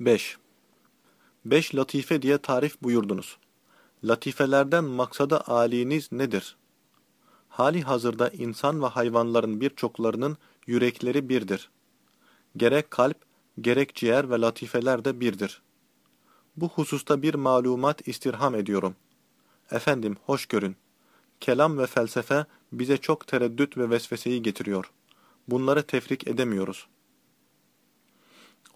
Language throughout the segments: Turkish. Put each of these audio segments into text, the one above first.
5. Beş latife diye tarif buyurdunuz. Latifelerden maksadı âliniz nedir? Hali hazırda insan ve hayvanların birçoklarının yürekleri birdir. Gerek kalp, gerek ciğer ve latifeler de birdir. Bu hususta bir malumat istirham ediyorum. Efendim, hoş görün. Kelam ve felsefe bize çok tereddüt ve vesveseyi getiriyor. Bunları tefrik edemiyoruz.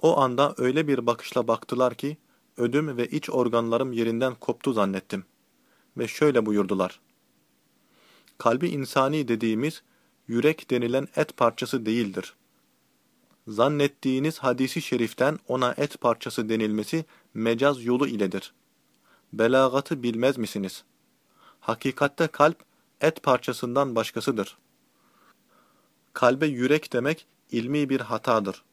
O anda öyle bir bakışla baktılar ki, ödüm ve iç organlarım yerinden koptu zannettim. Ve şöyle buyurdular. Kalbi insani dediğimiz, yürek denilen et parçası değildir. Zannettiğiniz hadisi şeriften ona et parçası denilmesi mecaz yolu iledir. Belagatı bilmez misiniz? Hakikatte kalp, et parçasından başkasıdır. Kalbe yürek demek ilmi bir hatadır.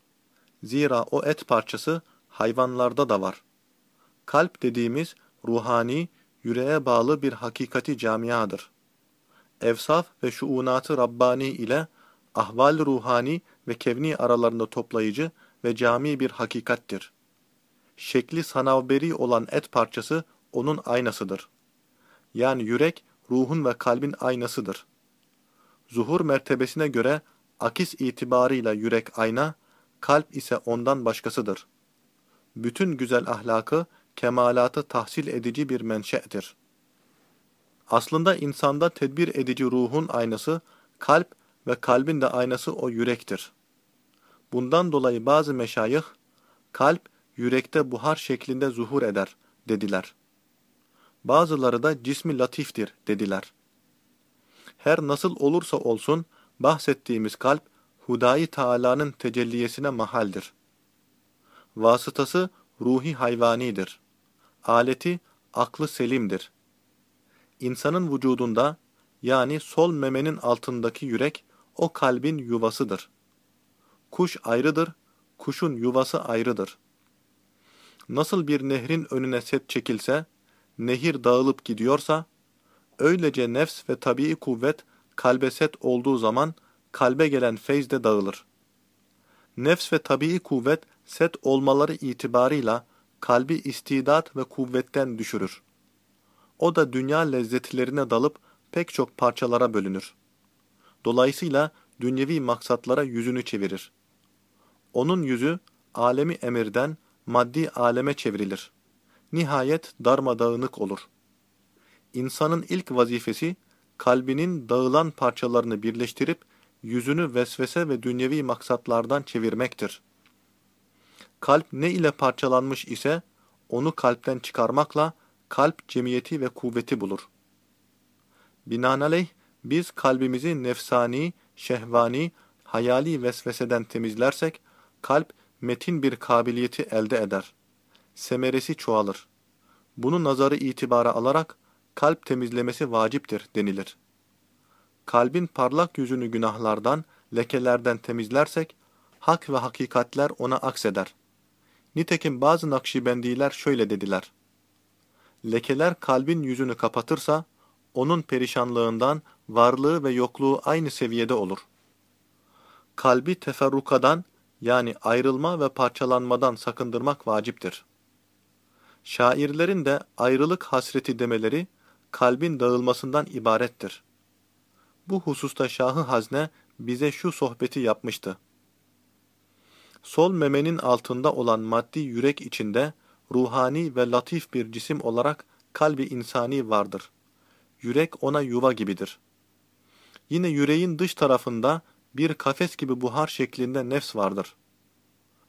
Zira o et parçası hayvanlarda da var. Kalp dediğimiz ruhani, yüreğe bağlı bir hakikati camiadır. Evsaf ve şuunatı Rabbani ile ahval ruhani ve kevni aralarında toplayıcı ve cami bir hakikattir. Şekli sanavberi olan et parçası onun aynasıdır. Yani yürek, ruhun ve kalbin aynasıdır. Zuhur mertebesine göre akis itibarıyla yürek ayna, kalp ise ondan başkasıdır. Bütün güzel ahlakı, kemalatı tahsil edici bir menşe'tir. Aslında insanda tedbir edici ruhun aynası, kalp ve kalbin de aynası o yürektir. Bundan dolayı bazı meşayih, kalp yürekte buhar şeklinde zuhur eder, dediler. Bazıları da cismi latiftir, dediler. Her nasıl olursa olsun, bahsettiğimiz kalp, Hudayi Teala'nın tecelliyesine mahaldir. Vasıtası ruhi hayvanidir. Aleti aklı selimdir. İnsanın vücudunda yani sol memenin altındaki yürek o kalbin yuvasıdır. Kuş ayrıdır, kuşun yuvası ayrıdır. Nasıl bir nehrin önüne set çekilse, nehir dağılıp gidiyorsa, öylece nefs ve tabii kuvvet kalbe set olduğu zaman kalbe gelen feyz de dağılır. Nefs ve tabii kuvvet set olmaları itibarıyla kalbi istidat ve kuvvetten düşürür. O da dünya lezzetlerine dalıp pek çok parçalara bölünür. Dolayısıyla dünyevi maksatlara yüzünü çevirir. Onun yüzü alemi emirden maddi aleme çevrilir. Nihayet darmadağınık olur. İnsanın ilk vazifesi kalbinin dağılan parçalarını birleştirip yüzünü vesvese ve dünyevi maksatlardan çevirmektir. Kalp ne ile parçalanmış ise onu kalpten çıkarmakla kalp cemiyeti ve kuvveti bulur. Binaenaleyh biz kalbimizi nefsani, şehvani, hayali vesveseden temizlersek kalp metin bir kabiliyeti elde eder. Semeresi çoğalır. Bunu nazarı itibara alarak kalp temizlemesi vaciptir denilir. Kalbin parlak yüzünü günahlardan, lekelerden temizlersek hak ve hakikatler ona akseder. Nitekim bazı Nakşibendiler şöyle dediler. Lekeler kalbin yüzünü kapatırsa, onun perişanlığından varlığı ve yokluğu aynı seviyede olur. Kalbi teferrukadan yani ayrılma ve parçalanmadan sakındırmak vaciptir. Şairlerin de ayrılık hasreti demeleri kalbin dağılmasından ibarettir. Bu hususta Şahı Hazne bize şu sohbeti yapmıştı. Sol memenin altında olan maddi yürek içinde ruhani ve latif bir cisim olarak kalbi insani vardır. Yürek ona yuva gibidir. Yine yüreğin dış tarafında bir kafes gibi buhar şeklinde nefs vardır.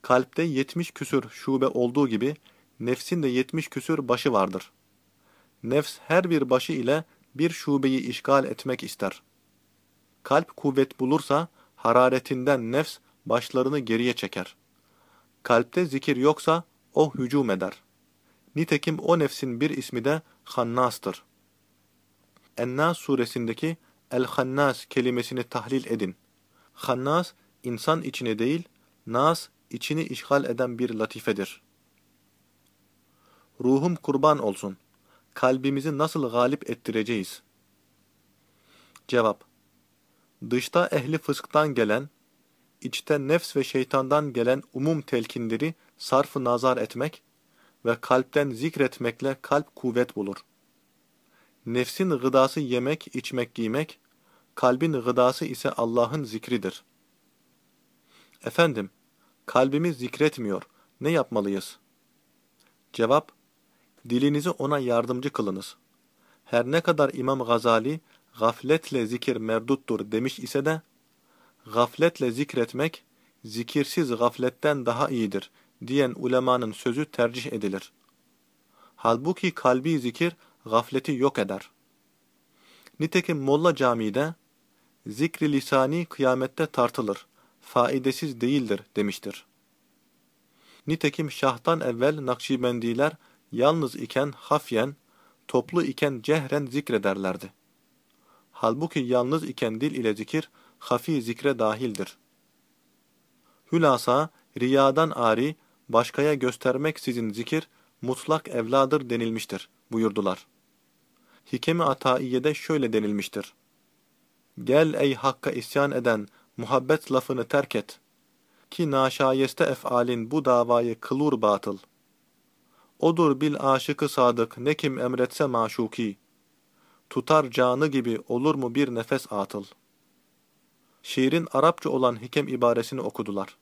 Kalpte yetmiş küsür şube olduğu gibi nefsin de yetmiş küsür başı vardır. Nefs her bir başı ile bir şubeyi işgal etmek ister. Kalp kuvvet bulursa hararetinden nefs başlarını geriye çeker. Kalpte zikir yoksa o hücum eder. Nitekim o nefsin bir ismi de Hannas'tır. Ennas suresindeki El-Hannas kelimesini tahlil edin. Hannas, insan içine değil, nas, içini işgal eden bir latifedir. Ruhum kurban olsun. Kalbimizi nasıl galip ettireceğiz? Cevap Dışta ehli fısktan gelen, içte nefs ve şeytandan gelen umum telkinleri sarfı nazar etmek ve kalpten zikretmekle kalp kuvvet bulur. Nefsin gıdası yemek, içmek, giymek, kalbin gıdası ise Allah'ın zikridir. Efendim, kalbimiz zikretmiyor, ne yapmalıyız? Cevap, dilinizi ona yardımcı kılınız. Her ne kadar İmam Gazali, gafletle zikir merduttur demiş ise de, gafletle zikretmek, zikirsiz gafletten daha iyidir diyen ulemanın sözü tercih edilir. Halbuki kalbi zikir gafleti yok eder. Nitekim Molla Camii'de zikri lisani kıyamette tartılır, faidesiz değildir demiştir. Nitekim şahtan evvel Nakşibendiler yalnız iken hafyen, toplu iken cehren zikrederlerdi. Halbuki yalnız iken dil ile zikir, hafi zikre dahildir. Hülasa, riyadan ari, başkaya göstermek sizin zikir, mutlak evladır denilmiştir, buyurdular. Hikemi Ataiye'de şöyle denilmiştir. Gel ey Hakk'a isyan eden, muhabbet lafını terk et. Ki naşayeste efalin bu davayı kılur batıl. Odur bil aşıkı sadık, ne kim emretse maşuki. Tutar canı gibi olur mu bir nefes atıl. Şiirin Arapça olan hikem ibaresini okudular.